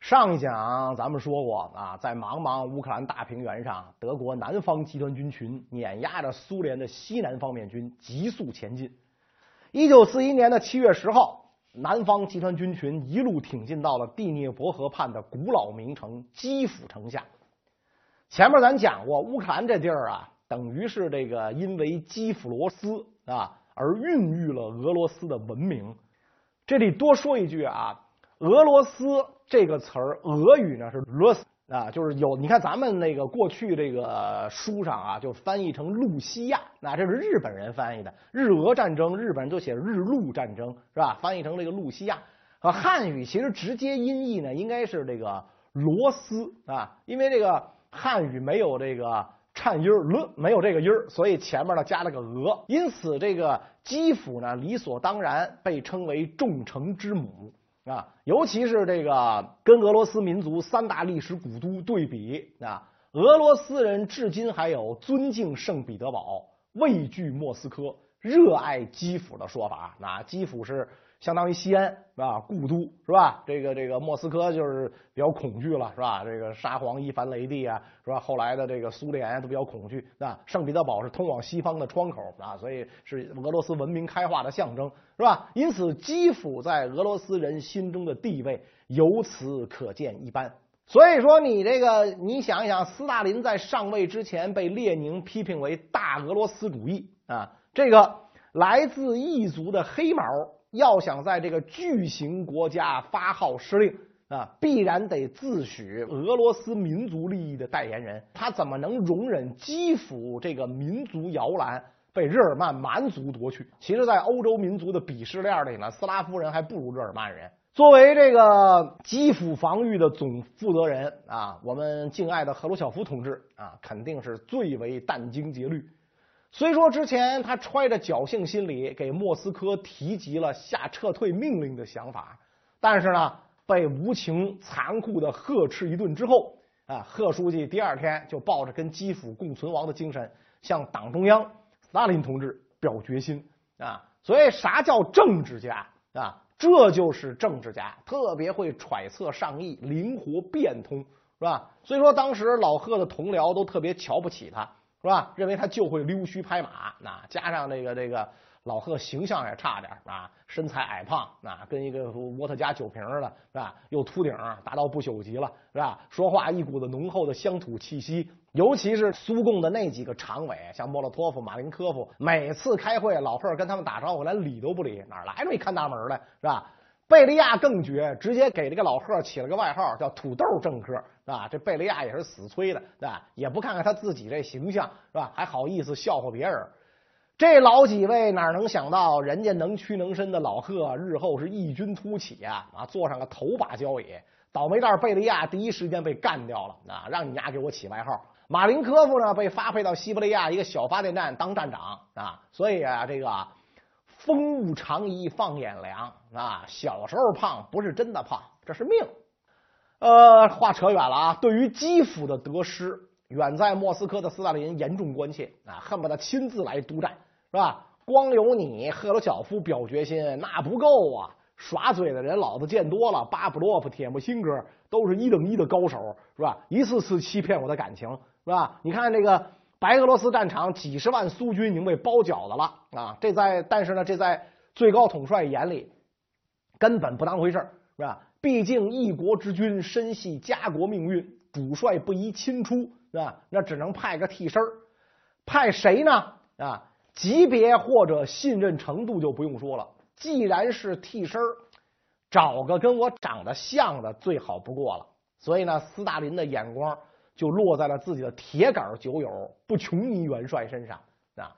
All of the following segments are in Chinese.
上一讲咱们说过啊，在茫茫乌克兰大平原上，德国南方集团军群碾压着苏联的西南方面军，急速前进。一九四一年的七月十号，南方集团军群一路挺进到了第聂伯河畔的古老名城基辅城下。前面咱讲过，乌克兰这地儿啊，等于是这个因为基辅罗斯啊而孕育了俄罗斯的文明。这里多说一句啊。俄罗斯这个词儿，俄语呢是 Rus 啊，就是有你看咱们那个过去这个书上啊，就翻译成露西亚，那这是日本人翻译的。日俄战争，日本人就写日露战争，是吧？翻译成这个露西亚。和汉语其实直接音译呢，应该是这个罗斯啊，因为这个汉语没有这个颤音儿，没有这个音儿，所以前面呢加了个俄，因此这个基辅呢理所当然被称为众城之母。啊，尤其是这个跟俄罗斯民族三大历史古都对比啊，俄罗斯人至今还有尊敬圣彼得堡、畏惧莫斯科、热爱基辅的说法。那基辅是。相当于西安是吧？故都是吧？这个这个莫斯科就是比较恐惧了是吧？这个沙皇伊凡雷帝啊是吧？后来的这个苏联都比较恐惧啊。圣彼得堡是通往西方的窗口啊，所以是俄罗斯文明开化的象征是吧？因此基辅在俄罗斯人心中的地位由此可见一斑。所以说你这个你想一想，斯大林在上位之前被列宁批评为大俄罗斯主义啊，这个来自异族的黑毛。要想在这个巨型国家发号施令啊，必然得自诩俄罗斯民族利益的代言人。他怎么能容忍基辅这个民族摇篮被日耳曼蛮族夺去？其实，在欧洲民族的鄙视链里呢，斯拉夫人还不如日耳曼人。作为这个基辅防御的总负责人啊，我们敬爱的赫鲁晓夫同志啊，肯定是最为殚精竭虑。虽说之前他揣着侥幸心理给莫斯科提及了下撤退命令的想法，但是呢，被无情残酷的呵斥一顿之后，啊，贺书记第二天就抱着跟基辅共存亡的精神，向党中央斯大林同志表决心啊。所以啥叫政治家啊？这就是政治家，特别会揣测上意，灵活变通，是吧？所以说当时老贺的同僚都特别瞧不起他。是吧？认为他就会溜须拍马，那加上这个这个老贺形象也差点啊，身材矮胖，那跟一个沃特加酒瓶似的，是吧？又秃顶，达到不朽级了，是吧？说话一股子浓厚的乡土气息，尤其是苏共的那几个常委，像莫洛托夫、马林科夫，每次开会，老贺跟他们打招呼，连理都不理，哪来这么一看大门的，是吧？贝利亚更绝，直接给这个老贺起了个外号，叫“土豆政客”，啊，这贝利亚也是死催的，对吧？也不看看他自己这形象，是吧？还好意思笑话别人。这老几位哪能想到，人家能屈能伸的老贺日后是异军突起啊！啊，坐上了头把交椅。倒霉蛋贝利亚第一时间被干掉了，啊，让你丫给我起外号。马林科夫呢，被发配到西伯利亚一个小发电站当站长，啊，所以啊，这个。风物长宜放眼量啊！小时候胖不是真的胖，这是命。呃，话扯远了啊。对于基辅的得失，远在莫斯科的斯大林严重关切啊，恨不得亲自来督战，是吧？光有你赫鲁晓夫表决心那不够啊！耍嘴的人老子见多了，巴甫洛夫、铁木辛哥都是一等一的高手，是吧？一次次欺骗我的感情，是吧？你看这个。白俄罗斯战场几十万苏军已经被包饺子了啊！这在但是呢，这在最高统帅眼里根本不当回事是吧？毕竟一国之君身系家国命运，主帅不宜亲出，是吧？那只能派个替身派谁呢？啊，级别或者信任程度就不用说了。既然是替身找个跟我长得像的最好不过了。所以呢，斯大林的眼光。就落在了自己的铁杆酒友布琼尼元帅身上啊！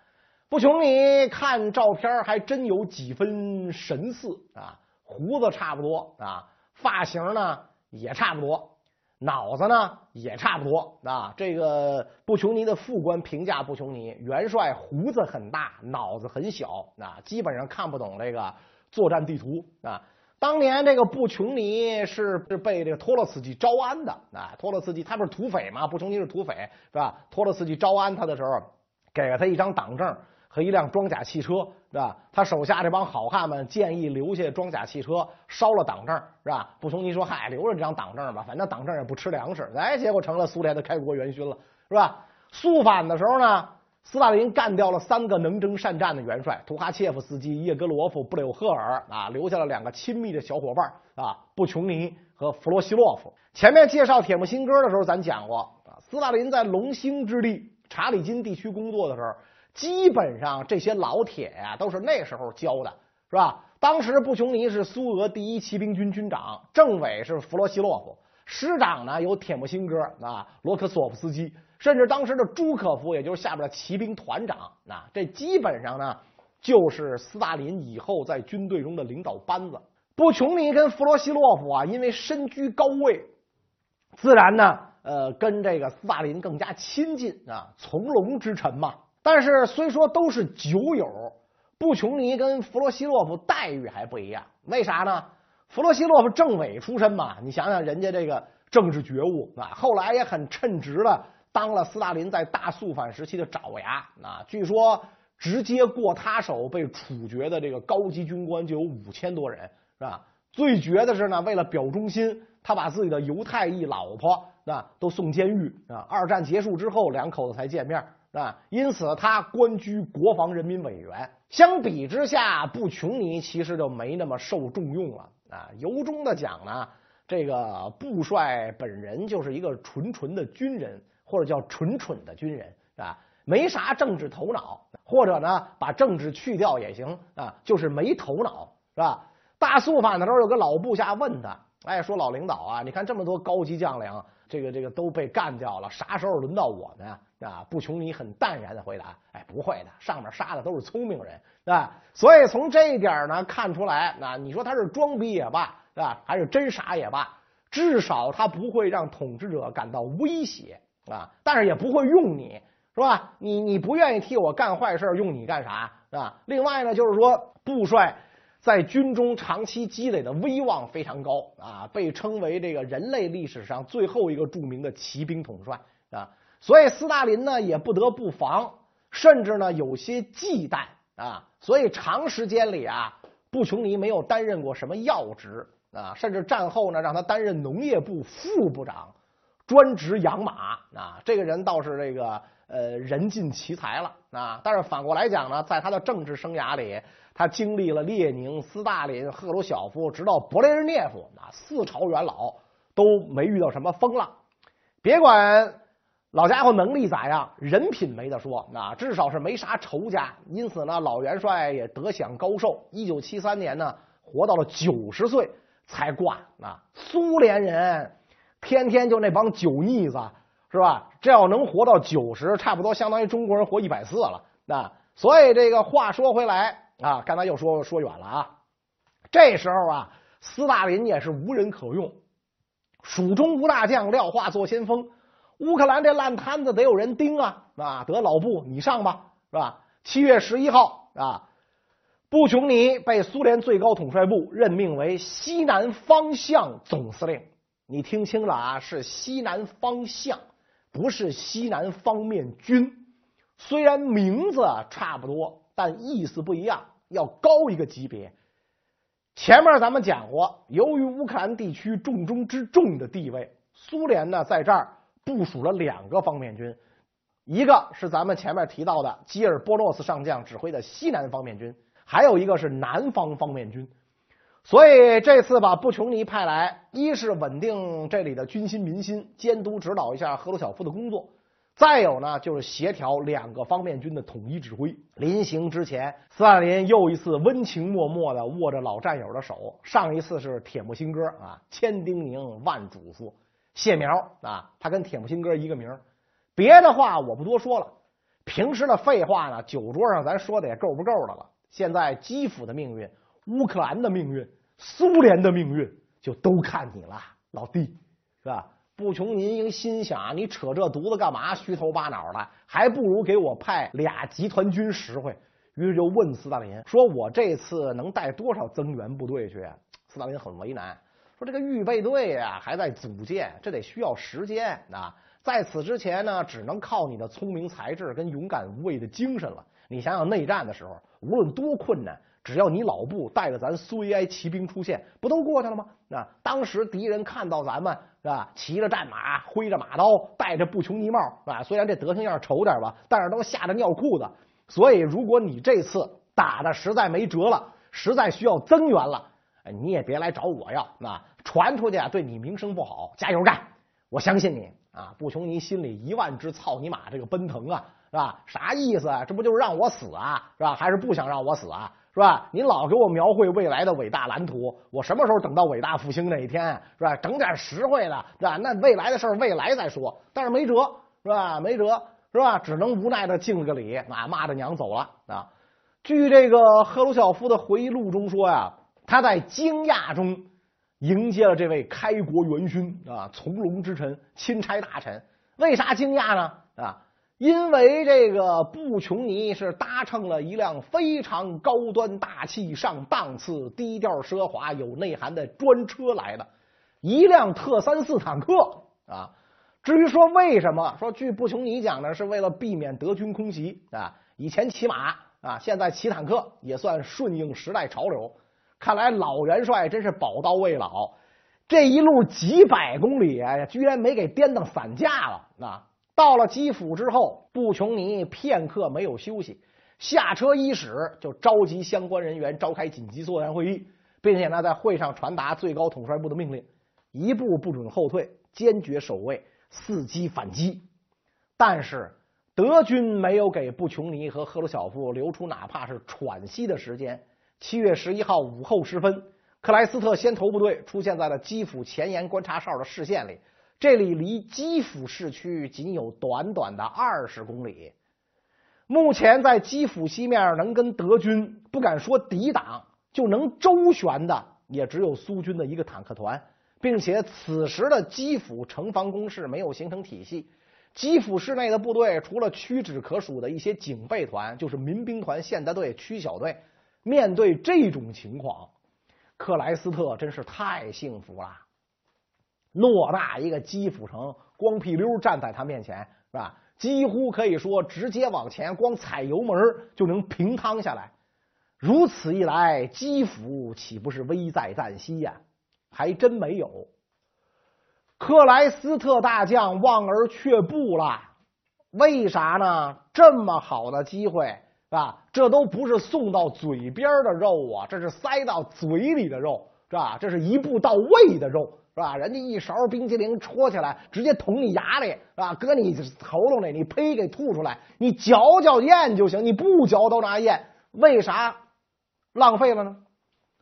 布琼尼看照片还真有几分神似啊，胡子差不多啊，发型呢也差不多，脑子呢也差不多啊。这个布琼尼的副官评价布琼尼元帅胡子很大，脑子很小啊，基本上看不懂这个作战地图啊。当年这个布琼尼是是被这个托洛茨基招安的啊，托洛茨基他不是土匪吗？布琼尼是土匪是吧？托洛茨基招安他的时候，给了他一张党证和一辆装甲汽车是吧？他手下这帮好汉们建议留下装甲汽车，烧了党证，是吧？布琼尼说：“嗨，留着这张党证吧，反正党证也不吃粮食。”哎，结果成了苏联的开国元勋了，是吧？肃反的时候呢，斯大林干掉了三个能征善战的元帅：图哈切夫斯基、叶格罗夫、布柳赫尔啊，留下了两个亲密的小伙伴啊，布琼尼和弗罗西洛夫。前面介绍铁木辛哥的时候，咱讲过啊，斯大林在龙兴之地查理金地区工作的时候。基本上这些老铁呀，都是那时候教的，是吧？当时布琼尼是苏俄第一骑兵军军长，政委是弗罗西洛夫，师长呢有铁木辛哥啊，罗科索夫斯基，甚至当时的朱可夫，也就是下边的骑兵团长啊，这基本上呢就是斯大林以后在军队中的领导班子。布琼尼跟弗罗西洛夫啊，因为身居高位，自然呢，呃，跟这个斯大林更加亲近啊，从龙之臣嘛。但是虽说都是酒友，布琼尼跟弗罗西洛夫待遇还不一样。为啥呢？弗罗西洛夫政委出身嘛，你想想人家这个政治觉悟啊，后来也很称职了当了斯大林在大肃反时期的爪牙啊。据说直接过他手被处决的这个高级军官就有五千多人，是吧？最绝的是呢，为了表忠心，他把自己的犹太裔老婆啊都送监狱啊。二战结束之后，两口子才见面。啊，因此他官居国防人民委员。相比之下，布琼尼其实就没那么受重用了啊。由衷的讲呢，这个布帅本人就是一个纯纯的军人，或者叫蠢蠢的军人啊，没啥政治头脑，或者呢把政治去掉也行啊，就是没头脑，是吧？大肃反的时候，有个老部下问他，哎，说老领导啊，你看这么多高级将领。这个这个都被干掉了，啥时候轮到我呢？啊，布琼尼很淡然的回答：“哎，不会的，上面杀的都是聪明人，啊，所以从这一点呢看出来，那你说他是装逼也罢，啊，还是真傻也罢，至少他不会让统治者感到威胁啊，但是也不会用你，是吧？你你不愿意替我干坏事，用你干啥？啊？另外呢，就是说布帅。”在军中长期积累的威望非常高啊，被称为这个人类历史上最后一个著名的骑兵统帅啊，所以斯大林呢也不得不防，甚至呢有些忌惮啊，所以长时间里啊，布琼尼没有担任过什么要职啊，甚至战后呢让他担任农业部副部长，专职养马啊，这个人倒是这个呃人尽其才了啊，但是反过来讲呢，在他的政治生涯里。他经历了列宁、斯大林、赫鲁晓夫，直到勃列日涅夫，啊，四朝元老都没遇到什么风浪。别管老家伙能力咋样，人品没得说，啊，至少是没啥仇家。因此呢，老元帅也得享高寿。一九七三年呢，活到了九十岁才挂。啊，苏联人天天就那帮酒腻子，是吧？这要能活到九十，差不多相当于中国人活一百四了。那所以这个话说回来。啊，刚才又说说远了啊！这时候啊，斯大林也是无人可用，蜀中无大将，廖化做先锋。乌克兰这烂摊子得有人盯啊！啊，得老布你上吧，是吧？七月十一号啊，布琼尼被苏联最高统帅部任命为西南方向总司令。你听清了啊，是西南方向，不是西南方面军。虽然名字差不多，但意思不一样。要高一个级别。前面咱们讲过，由于乌克兰地区重中之重的地位，苏联呢在这儿部署了两个方面军，一个是咱们前面提到的基尔波诺斯上将指挥的西南方面军，还有一个是南方方面军。所以这次把布琼尼派来，一是稳定这里的军心民心，监督指导一下赫鲁晓夫的工作。再有呢，就是协调两个方面军的统一指挥。临行之前，斯大林又一次温情脉脉的握着老战友的手。上一次是铁木辛哥啊，千叮咛万嘱咐。谢苗啊，他跟铁木辛哥一个名。别的话我不多说了，平时的废话呢，酒桌上咱说的也够不够的了。现在基辅的命运、乌克兰的命运、苏联的命运，就都看你了，老弟，是吧？布琼尼应心想：你扯这犊子干嘛？虚头巴脑的，还不如给我派俩集团军实惠。于是就问斯大林说：“我这次能带多少增援部队去？”斯大林很为难，说：“这个预备队啊还在组建，这得需要时间啊。在此之前呢，只能靠你的聪明才智跟勇敢无畏的精神了。你想想内战的时候，无论多困难，只要你老部带着咱苏维埃骑兵出现，不都过去了吗？啊，当时敌人看到咱们是吧，骑着战马，挥着马刀，戴着布琼尼帽，啊，虽然这德行样丑点吧，但是都吓得尿裤子。所以，如果你这次打的实在没辙了，实在需要增援了，你也别来找我要，那传出去啊，对你名声不好。加油干！我相信你啊！布琼尼心里一万只操你妈这个奔腾啊，是吧？啥意思啊？这不就是让我死啊？是吧？还是不想让我死啊？是吧？您老给我描绘未来的伟大蓝图，我什么时候等到伟大复兴那一天？是吧？整点实惠的，是吧？那未来的事儿未来再说。但是没辙，是吧？没辙，是吧？只能无奈的敬了个礼，啊，骂着娘走了啊。据这个赫鲁晓夫的回忆录中说呀，他在惊讶中迎接了这位开国元勋啊，从龙之臣、钦差大臣。为啥惊讶呢？啊，因为这个布琼尼是搭乘了一辆非常高端大气上档次、低调奢华、有内涵的专车来的，一辆特三四坦克啊。至于说为什么，说据布琼尼讲呢，是为了避免德军空袭啊。以前骑马。啊，现在骑坦克也算顺应时代潮流。看来老元帅真是宝刀未老，这一路几百公里，居然没给颠到散架了。啊，到了基辅之后，布琼尼片刻没有休息，下车伊始就召集相关人员召开紧急作战会议，并且呢，在会上传达最高统帅部的命令：一步不准后退，坚决守卫，伺机反击。但是。德军没有给布琼尼和赫鲁晓夫留出哪怕是喘息的时间。七月十一号午后时分，克莱斯特先头部队出现在了基辅前沿观察哨的视线里。这里离基辅市区仅有短短的二十公里。目前在基辅西面能跟德军不敢说抵挡，就能周旋的，也只有苏军的一个坦克团，并且此时的基辅城防工事没有形成体系。基辅市内的部队，除了屈指可数的一些警备团，就是民兵团、现代队、区小队。面对这种情况，克莱斯特真是太幸福了。偌大一个基辅城，光屁溜站在他面前，是吧？几乎可以说直接往前，光踩油门就能平趟下来。如此一来，基辅岂不是危在旦夕呀？还真没有。克莱斯特大将望而却步了，为啥呢？这么好的机会，是吧？这都不是送到嘴边的肉啊，这是塞到嘴里的肉，是吧？这是一步到位的肉，是吧？人家一勺冰淇淋戳起来，直接捅你牙里，是吧？搁你喉咙里，你呸给吐出来，你嚼嚼咽就行，你不嚼都拿咽，为啥浪费了呢？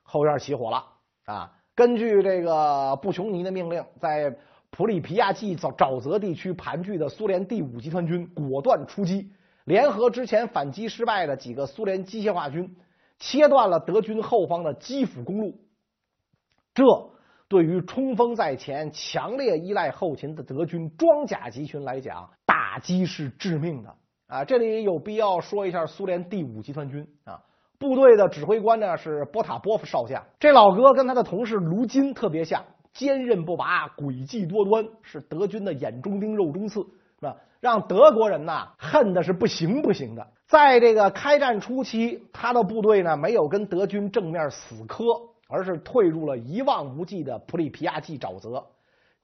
后院起火了啊！根据这个布琼尼的命令，在普里皮亚季沼沼泽地区盘踞的苏联第五集团军果断出击，联合之前反击失败的几个苏联机械化军，切断了德军后方的基辅公路。这对于冲锋在前、强烈依赖后勤的德军装甲集群来讲，打击是致命的啊！这里有必要说一下苏联第五集团军啊，部队的指挥官呢是波塔波夫少将，这老哥跟他的同事卢金特别像。坚韧不拔，诡计多端，是德军的眼中钉、肉中刺，是吧？让德国人呐恨的是不行不行的。在这个开战初期，他的部队呢没有跟德军正面死磕，而是退入了一望无际的普里皮亚季沼泽，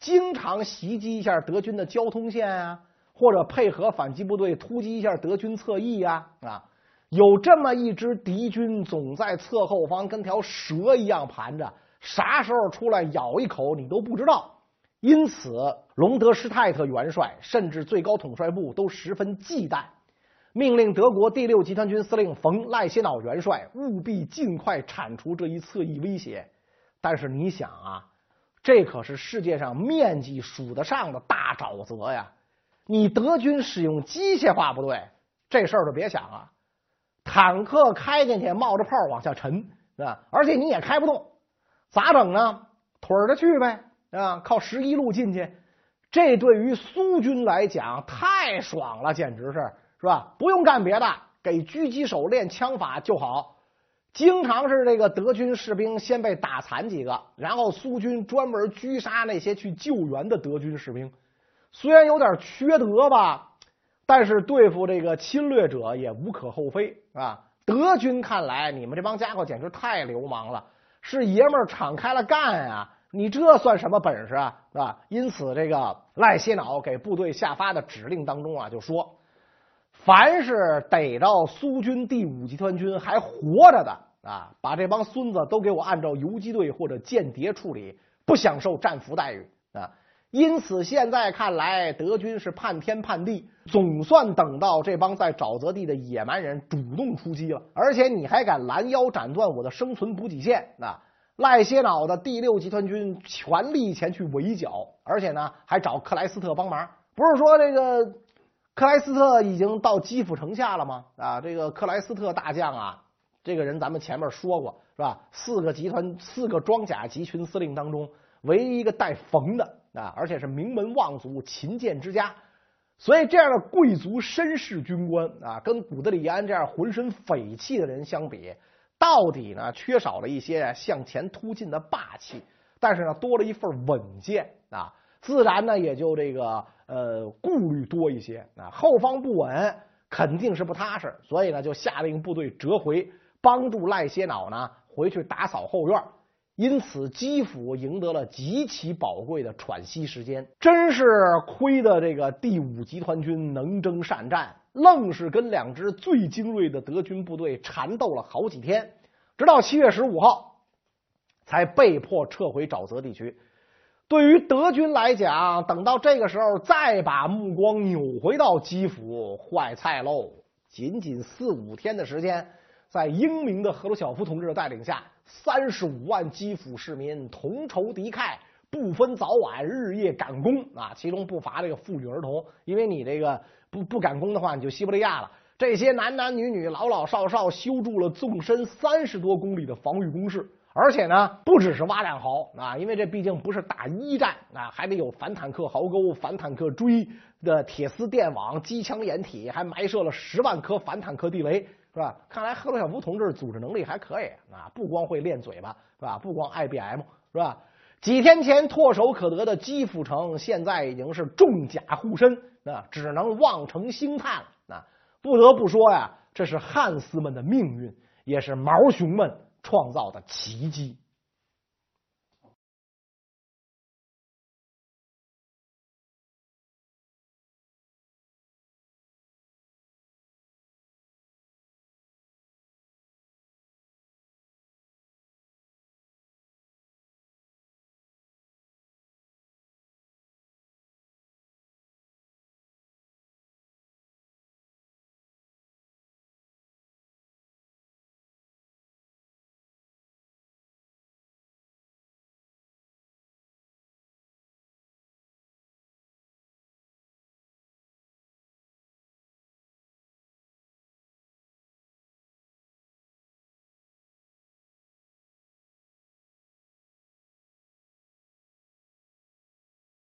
经常袭击一下德军的交通线啊，或者配合反击部队突击一下德军侧翼呀啊。有这么一支敌军，总在侧后方跟条蛇一样盘着。啥时候出来咬一口你都不知道，因此隆德施泰特元帅甚至最高统帅部都十分忌惮，命令德国第六集团军司令冯赖歇瑙元帅务必尽快铲除这一侧翼威胁。但是你想啊，这可是世界上面积数得上的大沼泽呀！你德军使用机械化部队，这事儿就别想了。坦克开进去冒着泡往下沉啊，而且你也开不动。咋整呢？腿着去呗啊！靠十一路进去，这对于苏军来讲太爽了，简直是是吧？不用干别的，给狙击手练枪法就好。经常是这个德军士兵先被打残几个，然后苏军专门狙杀那些去救援的德军士兵。虽然有点缺德吧，但是对付这个侵略者也无可厚非啊。德军看来，你们这帮家伙简直太流氓了，是爷们儿敞开了干啊！你这算什么本事啊？是吧？因此，这个赖歇瑙给部队下发的指令当中啊，就说：凡是逮着苏军第五集团军还活着的啊，把这帮孙子都给我按照游击队或者间谍处理，不享受战俘待遇啊！因此，现在看来，德军是叛天叛地，总算等到这帮在沼泽地的野蛮人主动出击了，而且你还敢拦腰斩断我的生存补给线啊！赖歇瑙的第六集团军全力前去围剿，而且呢，还找克莱斯特帮忙。不是说这个克莱斯特已经到基辅城下了吗？啊，这个克莱斯特大将啊，这个人咱们前面说过是吧？四个集团、四个装甲集群司令当中，唯一一个带冯的啊，而且是名门望族、勤俭之家。所以，这样的贵族绅士军官啊，跟古德里安这样浑身匪气的人相比。到底呢，缺少了一些向前突进的霸气，但是呢，多了一份稳健啊，自然呢，也就这个呃顾虑多一些啊，后方不稳，肯定是不踏实，所以呢，就下令部队折回，帮助赖歇瑙呢回去打扫后院。因此，基辅赢得了极其宝贵的喘息时间。真是亏得这个第五集团军能征善战。愣是跟两支最精锐的德军部队缠斗了好几天，直到七月十五号才被迫撤回沼泽地区。对于德军来讲，等到这个时候再把目光扭回到基辅，坏菜喽！仅仅四五天的时间，在英明的赫鲁晓夫同志的带领下，三十五万基辅市民同仇敌忾，不分早晚，日夜赶工啊！其中不乏这个妇女儿童，因为你这个。不不赶工的话，你就西伯利亚了。这些男男女女、老老少少修筑了纵深三十多公里的防御工事，而且呢，不只是挖战壕啊，因为这毕竟不是打一战啊，还得有反坦克壕沟、反坦克锥的铁丝电网、机枪掩体，还埋设了十万颗反坦克地雷，是吧？看来赫鲁晓夫同志组织能力还可以啊，不光会练嘴巴，是吧？不光 IBM，是吧？几天前唾手可得的基辅城，现在已经是重甲护身。那只能望城兴叹了。那不得不说呀，这是汉斯们的命运，也是毛熊们创造的奇迹。